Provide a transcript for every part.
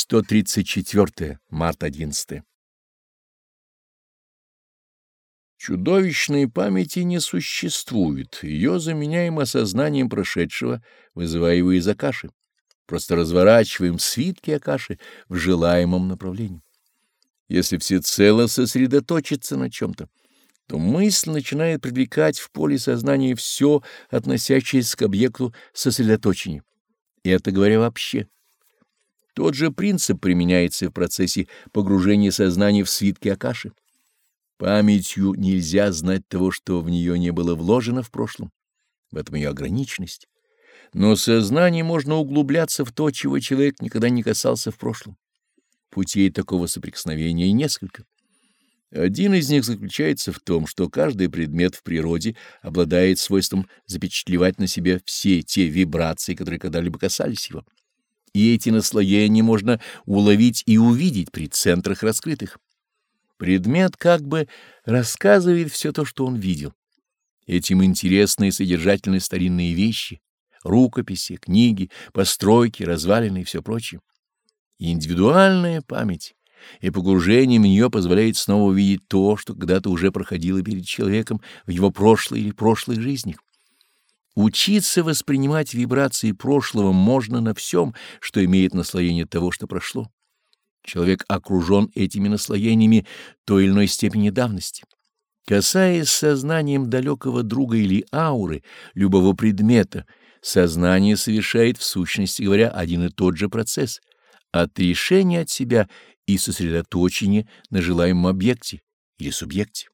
134 март 11 Чудовищной памяти не существует, ее заменяем осознанием прошедшего, вызывая его из Акаши. Просто разворачиваем свитки Акаши в желаемом направлении. Если всецело сосредоточиться на чем-то, то мысль начинает привлекать в поле сознания все, относящееся к объекту сосредоточения. И это говоря вообще. Тот же принцип применяется в процессе погружения сознания в свитки Акаши. Памятью нельзя знать того, что в нее не было вложено в прошлом. В этом ее ограниченность. Но сознание можно углубляться в то, чего человек никогда не касался в прошлом. Путей такого соприкосновения несколько. Один из них заключается в том, что каждый предмет в природе обладает свойством запечатлевать на себе все те вибрации, которые когда-либо касались его и эти наслоения можно уловить и увидеть при центрах раскрытых. Предмет как бы рассказывает все то, что он видел. Этим интересны и содержательны старинные вещи, рукописи, книги, постройки, развалины и все прочее. индивидуальная память и погружение в нее позволяет снова увидеть то, что когда-то уже проходило перед человеком в его прошлой или прошлых жизнях. Учиться воспринимать вибрации прошлого можно на всем, что имеет наслоение того, что прошло. Человек окружен этими наслоениями той или иной степени давности. Касаясь сознанием далекого друга или ауры, любого предмета, сознание совершает в сущности говоря один и тот же процесс — отрешение от себя и сосредоточение на желаемом объекте или субъекте.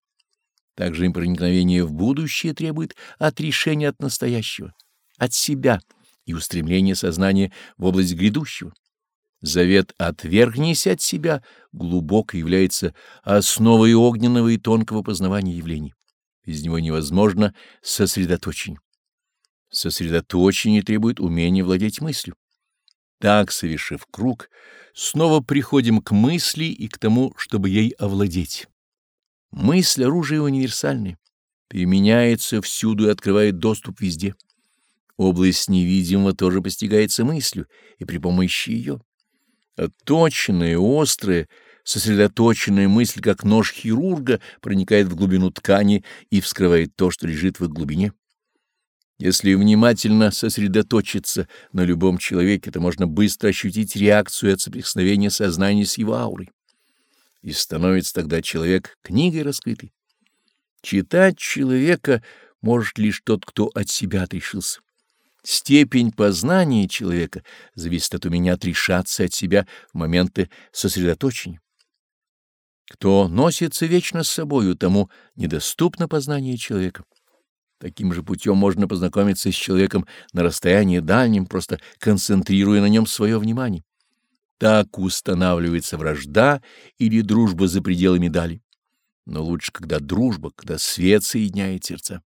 Также им проникновение в будущее требует отрешения от настоящего, от себя и устремления сознания в область грядущего. Завет «отвергнись от себя» глубоко является основой огненного и тонкого познавания явлений. Из него невозможно сосредоточение. Сосредоточение требует умения владеть мыслью. Так, совершив круг, снова приходим к мысли и к тому, чтобы ей овладеть. Мысль — оружие универсальное, применяется всюду и открывает доступ везде. Область невидимого тоже постигается мыслью и при помощи ее. Отточенная, острая, сосредоточенная мысль, как нож хирурга, проникает в глубину ткани и вскрывает то, что лежит в их глубине. Если внимательно сосредоточиться на любом человеке, то можно быстро ощутить реакцию от соприкосновения сознания с его аурой и становится тогда человек книгой раскрытой. Читать человека может лишь тот, кто от себя отрешился. Степень познания человека зависит от умения отрешаться от себя в моменты сосредоточения. Кто носится вечно с собою, тому недоступно познание человека. Таким же путем можно познакомиться с человеком на расстоянии дальнем, просто концентрируя на нем свое внимание. Так устанавливается вражда или дружба за пределами дали. Но лучше, когда дружба, когда свет соединяет сердца.